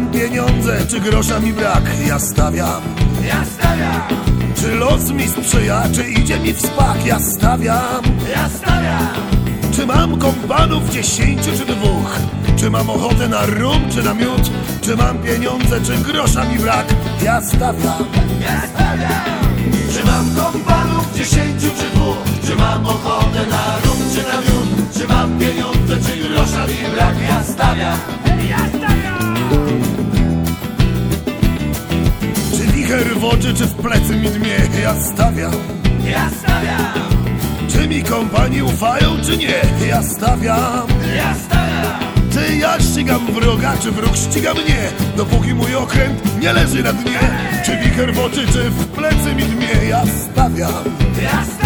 pieniądze, czy grosza mi brak, ja stawiam. Ja stawiam, Czy los mi sprzyja, czy idzie mi w spak, ja stawiam. ja stawiam, Czy mam kompanów dziesięciu czy dwóch? Czy mam ochotę na rum czy na miód? Czy mam pieniądze, czy grosza mi brak? Ja stawiam. ja stawiam. Czy wicher w oczy, czy w plecy mi dmie? Ja stawiam. Ja stawiam, Czy mi kompanii ufają, czy nie? Ja stawiam. ja stawiam, Czy ja ścigam wroga, czy wróg ściga mnie? Dopóki mój okręt nie leży na dnie. Czy wicher w oczy, czy w plecy mi dmie? Ja stawiam. ja stawiam.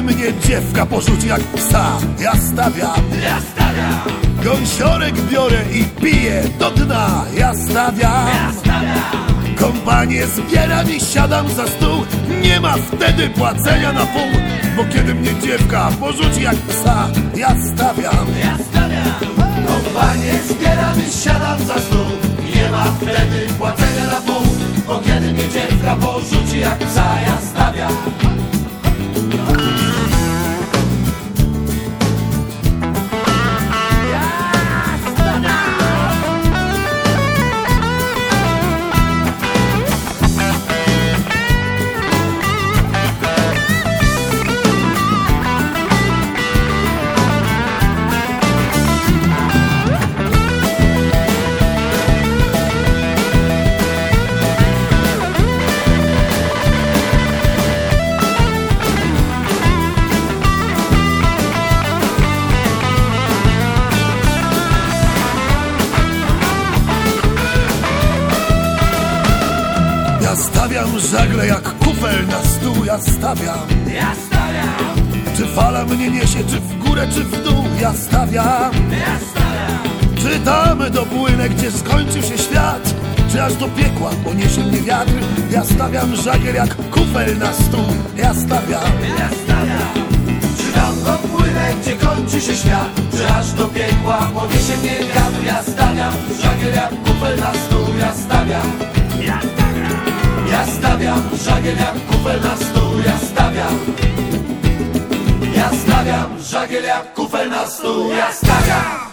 Kiedy mnie dziewka porzuci jak psa? Ja stawiam. Ja stawiam, Gąsiorek biorę i piję do dna. Ja stawiam. ja stawiam. Kompanię zbieram i siadam za stół Nie ma wtedy płacenia na pół Bo kiedy mnie dziewka porzuci jak psa Ja stawiam Ja stawiam, kompanię zbieram i siadam za stół Nie ma wtedy płacenia na pół Bo kiedy mnie dziewka porzuci jak psa Ja stawiam stawiam żagle jak kufel na stół Ja stawiam. Ja stawiam, Czy fala mnie niesie, czy w górę, czy w dół Ja stawiam. Ja stawiam. Czy tam dopłynę, gdzie skończył się świat. Czy aż do piekła poniesie mnie wiatr? Ja stawiam żagiel jak kufel na stół. Ja stawiam. Ja stawiam. Czy tam dopłynę, gdzie kończy się świat. Czy aż do piekła poniesie mnie wiatr? Ja stawiam, żagiel jak kufel na stół. Ja stawiam, żagiel jak kufel na stół Ja stawiam. Ja stawiam, żagiel jak kufel na stół Ja stawiam